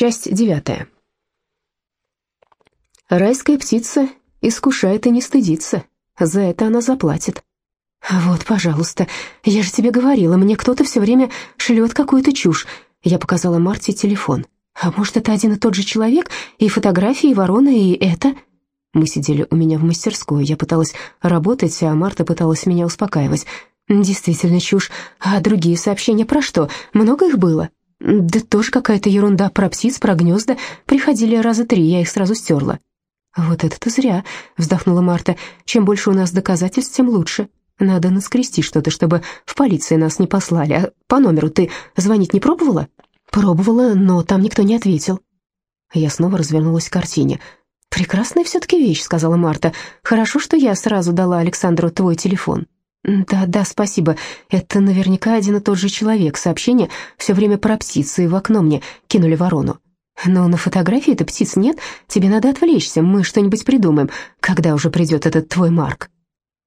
Часть девятая. Райская птица искушает и не стыдится. За это она заплатит. «Вот, пожалуйста, я же тебе говорила, мне кто-то все время шлет какую-то чушь». Я показала Марте телефон. «А может, это один и тот же человек? И фотографии, и ворона, и это?» Мы сидели у меня в мастерской. Я пыталась работать, а Марта пыталась меня успокаивать. «Действительно чушь. А другие сообщения про что? Много их было?» «Да тоже какая-то ерунда. Про птиц, про гнезда. Приходили раза три, я их сразу стерла». «Вот это-то зря», — вздохнула Марта. «Чем больше у нас доказательств, тем лучше. Надо наскрести что-то, чтобы в полиции нас не послали. А по номеру ты звонить не пробовала?» «Пробовала, но там никто не ответил». Я снова развернулась к картине. «Прекрасная все-таки вещь», — сказала Марта. «Хорошо, что я сразу дала Александру твой телефон». «Да, да, спасибо. Это наверняка один и тот же человек. Сообщение все время про птицы, и в окно мне кинули ворону». «Но на фотографии-то птиц нет. Тебе надо отвлечься, мы что-нибудь придумаем. Когда уже придет этот твой Марк?»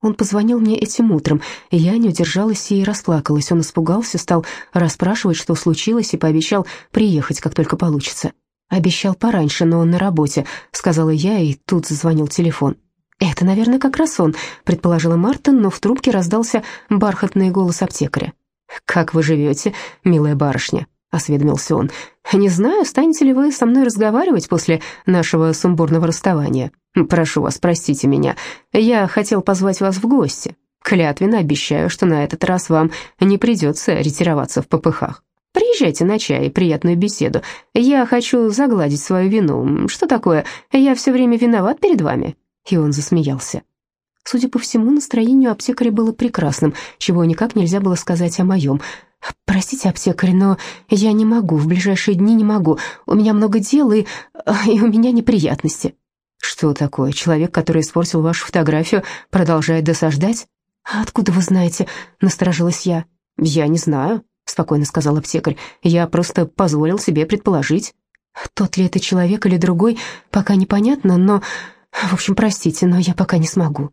Он позвонил мне этим утром, я не удержалась и расплакалась. Он испугался, стал расспрашивать, что случилось, и пообещал приехать, как только получится. «Обещал пораньше, но он на работе», — сказала я, и тут зазвонил телефон. «Это, наверное, как раз он», — предположила Марта, но в трубке раздался бархатный голос аптекаря. «Как вы живете, милая барышня?» — осведомился он. «Не знаю, станете ли вы со мной разговаривать после нашего сумбурного расставания. Прошу вас, простите меня. Я хотел позвать вас в гости. Клятвенно обещаю, что на этот раз вам не придется ретироваться в попыхах. Приезжайте на чай и приятную беседу. Я хочу загладить свою вину. Что такое? Я все время виноват перед вами?» И он засмеялся. Судя по всему, настроение у аптекаря было прекрасным, чего никак нельзя было сказать о моем. «Простите, аптекарь, но я не могу, в ближайшие дни не могу. У меня много дел, и, и у меня неприятности». «Что такое? Человек, который испортил вашу фотографию, продолжает досаждать?» «А откуда вы знаете?» — насторожилась я. «Я не знаю», — спокойно сказал аптекарь. «Я просто позволил себе предположить». «Тот ли это человек или другой, пока непонятно, но... В общем, простите, но я пока не смогу».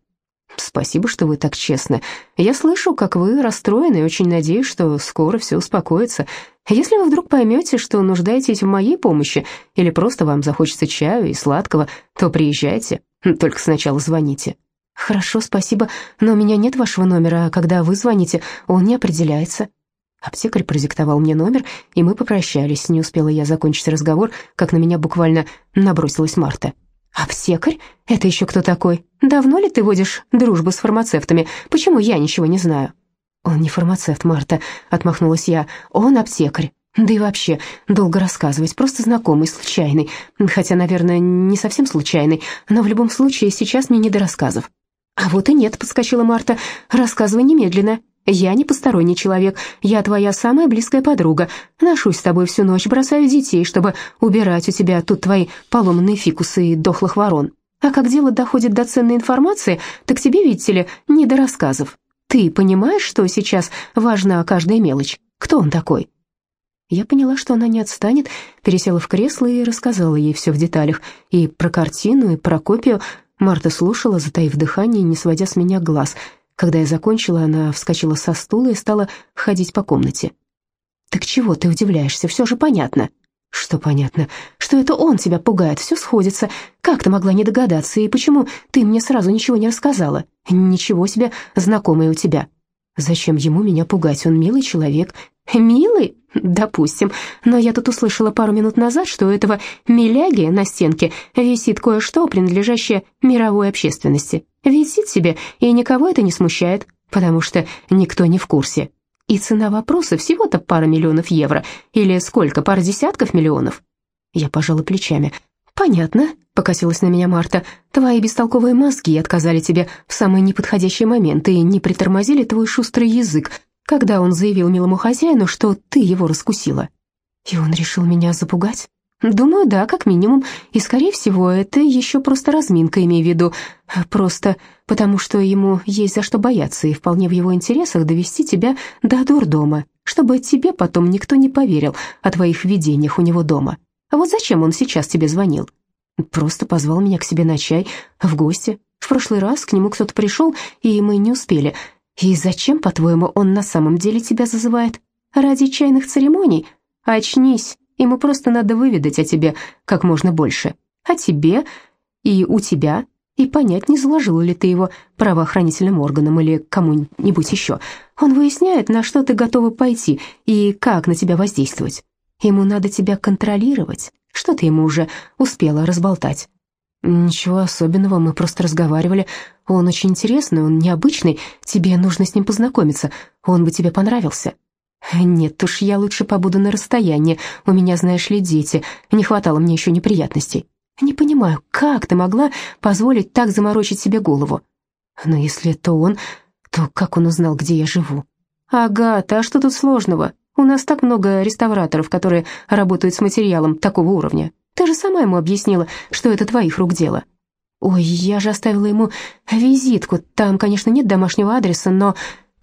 «Спасибо, что вы так честны. Я слышу, как вы расстроены, и очень надеюсь, что скоро все успокоится. Если вы вдруг поймете, что нуждаетесь в моей помощи, или просто вам захочется чаю и сладкого, то приезжайте, только сначала звоните». «Хорошо, спасибо, но у меня нет вашего номера, а когда вы звоните, он не определяется». Аптекарь продиктовал мне номер, и мы попрощались. Не успела я закончить разговор, как на меня буквально набросилась Марта. «Аптекарь? Это еще кто такой? Давно ли ты водишь дружбу с фармацевтами? Почему я ничего не знаю?» «Он не фармацевт, Марта», — отмахнулась я. «Он аптекарь. Да и вообще, долго рассказывать, просто знакомый, случайный. Хотя, наверное, не совсем случайный, но в любом случае сейчас мне не до рассказов». «А вот и нет», — подскочила Марта. «Рассказывай немедленно. Я не посторонний человек, я твоя самая близкая подруга. Ношусь с тобой всю ночь, бросаю детей, чтобы убирать у тебя тут твои поломанные фикусы и дохлых ворон. А как дело доходит до ценной информации, так тебе, видите ли, не до рассказов. Ты понимаешь, что сейчас важна каждая мелочь? Кто он такой?» Я поняла, что она не отстанет, пересела в кресло и рассказала ей все в деталях. И про картину, и про копию. Марта слушала, затаив дыхание, не сводя с меня глаз — когда я закончила, она вскочила со стула и стала ходить по комнате. «Так чего ты удивляешься? Все же понятно». «Что понятно? Что это он тебя пугает, все сходится. Как ты могла не догадаться, и почему ты мне сразу ничего не рассказала? Ничего себе, знакомый у тебя». «Зачем ему меня пугать? Он милый человек». «Милый? Допустим. Но я тут услышала пару минут назад, что у этого миляги на стенке висит кое-что, принадлежащее мировой общественности. Висит себе, и никого это не смущает, потому что никто не в курсе. И цена вопроса всего-то пара миллионов евро, или сколько, пара десятков миллионов? Я пожала плечами. «Понятно», — покосилась на меня Марта. «Твои бестолковые мозги отказали тебе в самый неподходящий момент и не притормозили твой шустрый язык, когда он заявил милому хозяину, что ты его раскусила». «И он решил меня запугать?» Думаю, да, как минимум. И, скорее всего, это еще просто разминка, имею в виду. Просто потому, что ему есть за что бояться, и вполне в его интересах довести тебя до дурдома, чтобы тебе потом никто не поверил о твоих видениях у него дома. А вот зачем он сейчас тебе звонил? Просто позвал меня к себе на чай, в гости. В прошлый раз к нему кто-то пришел, и мы не успели. И зачем, по-твоему, он на самом деле тебя зазывает? Ради чайных церемоний? Очнись Ему просто надо выведать о тебе как можно больше. О тебе и у тебя, и понять, не заложила ли ты его правоохранительным органам или кому-нибудь еще. Он выясняет, на что ты готова пойти и как на тебя воздействовать. Ему надо тебя контролировать. Что ты ему уже успела разболтать? Ничего особенного, мы просто разговаривали. Он очень интересный, он необычный, тебе нужно с ним познакомиться, он бы тебе понравился. Нет уж, я лучше побуду на расстоянии, у меня, знаешь ли, дети, не хватало мне еще неприятностей. Не понимаю, как ты могла позволить так заморочить себе голову? Но если это он, то как он узнал, где я живу? Агата, а что тут сложного? У нас так много реставраторов, которые работают с материалом такого уровня. Ты же сама ему объяснила, что это твоих рук дело. Ой, я же оставила ему визитку. Там, конечно, нет домашнего адреса, но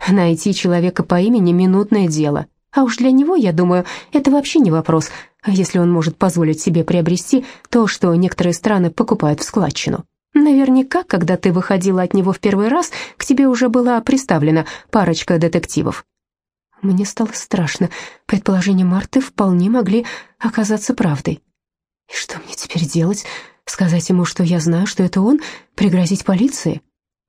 найти человека по имени — минутное дело. А уж для него, я думаю, это вообще не вопрос — если он может позволить себе приобрести то, что некоторые страны покупают в складчину. Наверняка, когда ты выходила от него в первый раз, к тебе уже была представлена парочка детективов. Мне стало страшно. Предположения Марты вполне могли оказаться правдой. И что мне теперь делать? Сказать ему, что я знаю, что это он? Пригрозить полиции?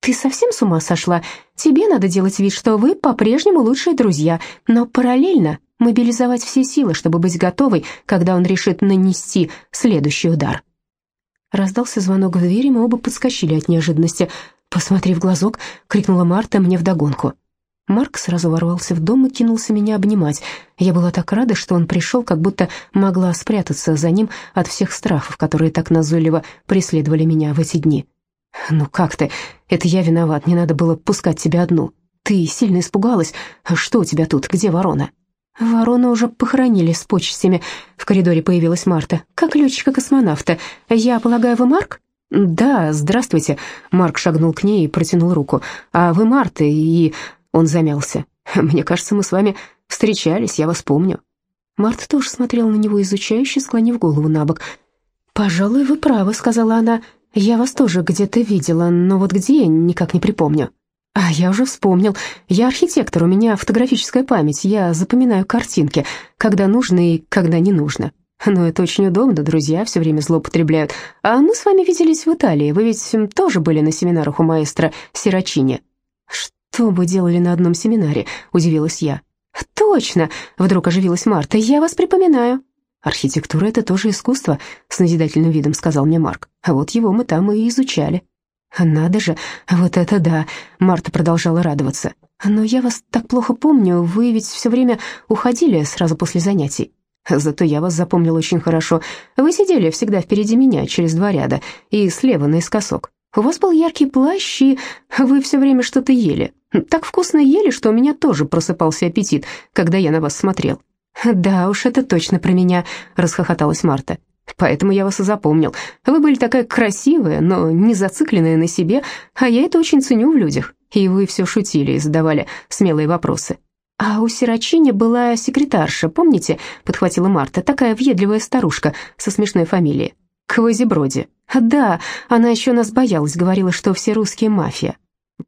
Ты совсем с ума сошла? Тебе надо делать вид, что вы по-прежнему лучшие друзья, но параллельно мобилизовать все силы, чтобы быть готовой, когда он решит нанести следующий удар. Раздался звонок в дверь, и мы оба подскочили от неожиданности. «Посмотри в глазок!» — крикнула Марта мне вдогонку. Марк сразу ворвался в дом и кинулся меня обнимать. Я была так рада, что он пришел, как будто могла спрятаться за ним от всех страхов, которые так назойливо преследовали меня в эти дни. «Ну как ты? Это я виноват, не надо было пускать тебя одну. Ты сильно испугалась. Что у тебя тут? Где ворона?» «Ворону уже похоронили с почестями». В коридоре появилась Марта. «Как летчика-космонавта. Я полагаю, вы Марк?» «Да, здравствуйте». Марк шагнул к ней и протянул руку. «А вы Марта?» И он замялся. «Мне кажется, мы с вами встречались, я вас помню». Марта тоже смотрела на него изучающе, склонив голову на бок. «Пожалуй, вы правы», — сказала она. «Я вас тоже где-то видела, но вот где, никак не припомню». «А, я уже вспомнил. Я архитектор, у меня фотографическая память. Я запоминаю картинки, когда нужно и когда не нужно. Но это очень удобно, друзья все время злоупотребляют. А мы с вами виделись в Италии. Вы ведь тоже были на семинарах у маэстро Сирачини». «Что вы делали на одном семинаре?» – удивилась я. «Точно!» – вдруг оживилась Марта. «Я вас припоминаю». «Архитектура — это тоже искусство», — с назидательным видом сказал мне Марк. «А вот его мы там и изучали». «Надо же, вот это да!» — Марта продолжала радоваться. «Но я вас так плохо помню, вы ведь все время уходили сразу после занятий. Зато я вас запомнил очень хорошо. Вы сидели всегда впереди меня, через два ряда, и слева наискосок. У вас был яркий плащ, и вы все время что-то ели. Так вкусно ели, что у меня тоже просыпался аппетит, когда я на вас смотрел». «Да уж, это точно про меня», — расхохоталась Марта. Поэтому я вас и запомнил. Вы были такая красивая, но не зацикленная на себе, а я это очень ценю в людях. И вы все шутили и задавали смелые вопросы. «А у Сирачини была секретарша, помните?» — подхватила Марта. «Такая въедливая старушка со смешной фамилией. Квазиброди. Да, она еще нас боялась, говорила, что все русские мафия».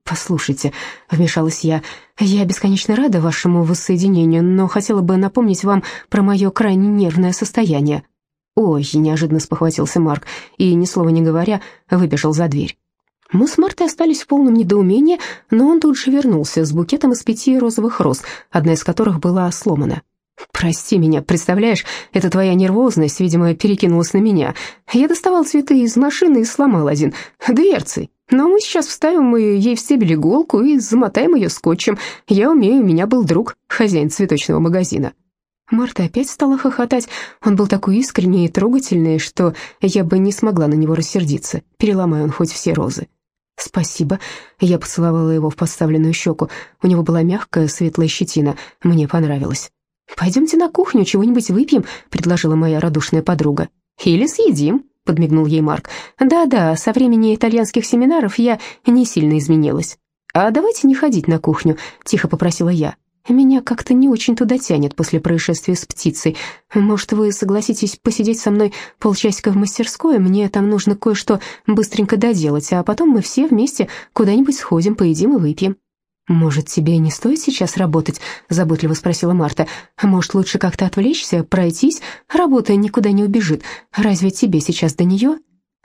«Послушайте», — вмешалась я, — «я бесконечно рада вашему воссоединению, но хотела бы напомнить вам про мое крайне нервное состояние». «Ой!» — неожиданно спохватился Марк и, ни слова не говоря, выбежал за дверь. Мы с Мартой остались в полном недоумении, но он тут же вернулся с букетом из пяти розовых роз, одна из которых была сломана. «Прости меня, представляешь, это твоя нервозность, видимо, перекинулась на меня. Я доставал цветы из машины и сломал один, дверцей. Но мы сейчас вставим ей в стебель иголку и замотаем ее скотчем. Я умею, у меня был друг, хозяин цветочного магазина». Марта опять стала хохотать. Он был такой искренний и трогательный, что я бы не смогла на него рассердиться, переломая он хоть все розы. «Спасибо». Я поцеловала его в подставленную щеку. У него была мягкая, светлая щетина. Мне понравилось. «Пойдемте на кухню, чего-нибудь выпьем», — предложила моя радушная подруга. «Или съедим», — подмигнул ей Марк. «Да-да, со времени итальянских семинаров я не сильно изменилась». «А давайте не ходить на кухню», — тихо попросила я. Меня как-то не очень туда тянет после происшествия с птицей. Может, вы согласитесь посидеть со мной полчасика в мастерской? Мне там нужно кое-что быстренько доделать, а потом мы все вместе куда-нибудь сходим, поедим и выпьем». «Может, тебе не стоит сейчас работать?» — заботливо спросила Марта. «Может, лучше как-то отвлечься, пройтись? Работа никуда не убежит. Разве тебе сейчас до нее?»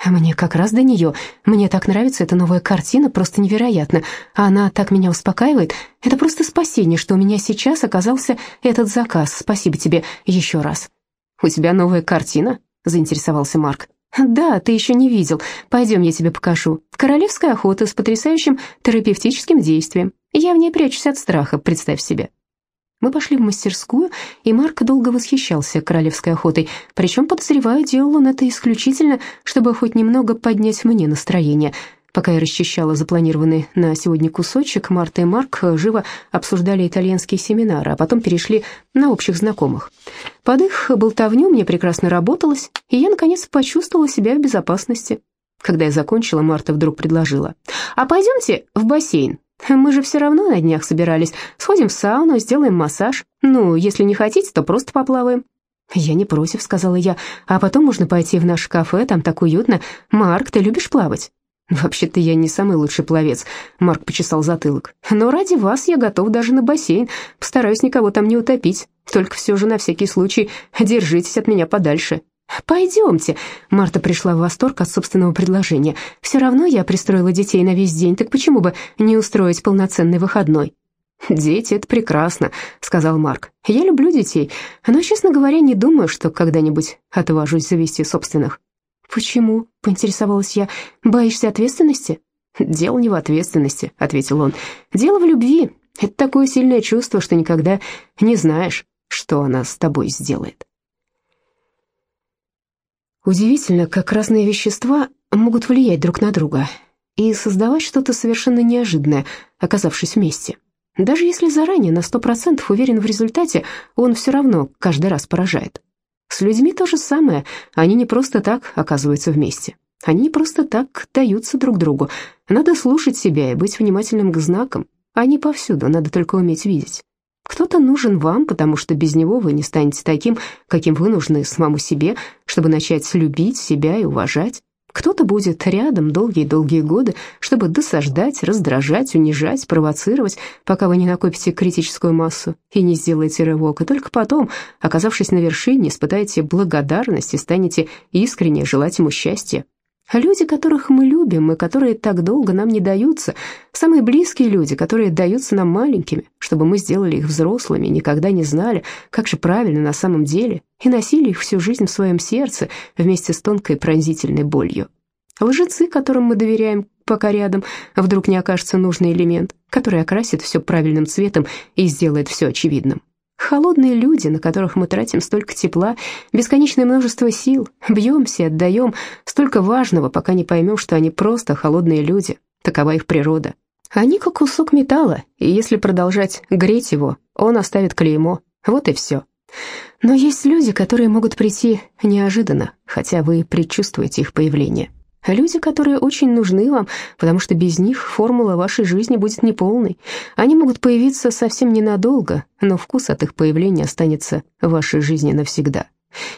«Мне как раз до нее. Мне так нравится эта новая картина, просто невероятно. Она так меня успокаивает. Это просто спасение, что у меня сейчас оказался этот заказ. Спасибо тебе еще раз». «У тебя новая картина?» — заинтересовался Марк. «Да, ты еще не видел. Пойдем, я тебе покажу. Королевская охота с потрясающим терапевтическим действием. Я в ней прячусь от страха, представь себе». Мы пошли в мастерскую, и Марк долго восхищался королевской охотой, причем, подозреваю, делал он это исключительно, чтобы хоть немного поднять мне настроение — Пока я расчищала запланированный на сегодня кусочек, Марта и Марк живо обсуждали итальянские семинары, а потом перешли на общих знакомых. Под их болтовню мне прекрасно работалось, и я, наконец, почувствовала себя в безопасности. Когда я закончила, Марта вдруг предложила. «А пойдемте в бассейн. Мы же все равно на днях собирались. Сходим в сауну, сделаем массаж. Ну, если не хотите, то просто поплаваем». «Я не против», — сказала я. «А потом можно пойти в наше кафе, там так уютно. Марк, ты любишь плавать?» «Вообще-то я не самый лучший пловец», — Марк почесал затылок. «Но ради вас я готов даже на бассейн. Постараюсь никого там не утопить. Только все же на всякий случай держитесь от меня подальше». «Пойдемте», — Марта пришла в восторг от собственного предложения. «Все равно я пристроила детей на весь день, так почему бы не устроить полноценный выходной?» «Дети — это прекрасно», — сказал Марк. «Я люблю детей, но, честно говоря, не думаю, что когда-нибудь отважусь завести собственных». «Почему?» — поинтересовалась я. «Боишься ответственности?» «Дело не в ответственности», — ответил он. «Дело в любви. Это такое сильное чувство, что никогда не знаешь, что она с тобой сделает». Удивительно, как разные вещества могут влиять друг на друга и создавать что-то совершенно неожиданное, оказавшись вместе. Даже если заранее на сто процентов уверен в результате, он все равно каждый раз поражает. С людьми то же самое, они не просто так оказываются вместе. Они просто так даются друг другу. Надо слушать себя и быть внимательным к знакам. Они повсюду, надо только уметь видеть. Кто-то нужен вам, потому что без него вы не станете таким, каким вы нужны самому себе, чтобы начать любить себя и уважать. Кто-то будет рядом долгие-долгие годы, чтобы досаждать, раздражать, унижать, провоцировать, пока вы не накопите критическую массу и не сделаете рывок, и только потом, оказавшись на вершине, испытаете благодарность и станете искренне желать ему счастья. Люди, которых мы любим и которые так долго нам не даются, самые близкие люди, которые даются нам маленькими, чтобы мы сделали их взрослыми, никогда не знали, как же правильно на самом деле, и носили их всю жизнь в своем сердце вместе с тонкой пронзительной болью. Лжецы, которым мы доверяем, пока рядом вдруг не окажется нужный элемент, который окрасит все правильным цветом и сделает все очевидным. Холодные люди, на которых мы тратим столько тепла, бесконечное множество сил, бьемся, отдаем столько важного, пока не поймем, что они просто холодные люди, такова их природа. Они как кусок металла, и если продолжать греть его, он оставит клеймо, вот и все. Но есть люди, которые могут прийти неожиданно, хотя вы предчувствуете их появление. Люди, которые очень нужны вам, потому что без них формула вашей жизни будет неполной. Они могут появиться совсем ненадолго, но вкус от их появления останется в вашей жизни навсегда.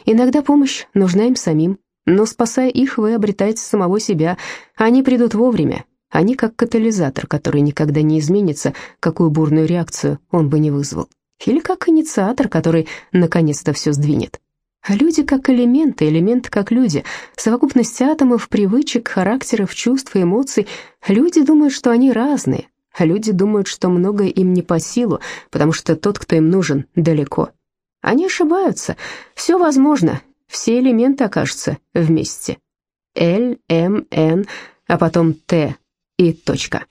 Иногда помощь нужна им самим, но спасая их, вы обретаете самого себя. Они придут вовремя. Они как катализатор, который никогда не изменится, какую бурную реакцию он бы не вызвал. Или как инициатор, который наконец-то все сдвинет. Люди как элементы, элементы как люди, совокупность атомов, привычек, характеров, чувств и эмоций. Люди думают, что они разные, люди думают, что многое им не по силу, потому что тот, кто им нужен, далеко. Они ошибаются. Все возможно. Все элементы окажутся вместе. Л, М, Н, а потом Т и точка.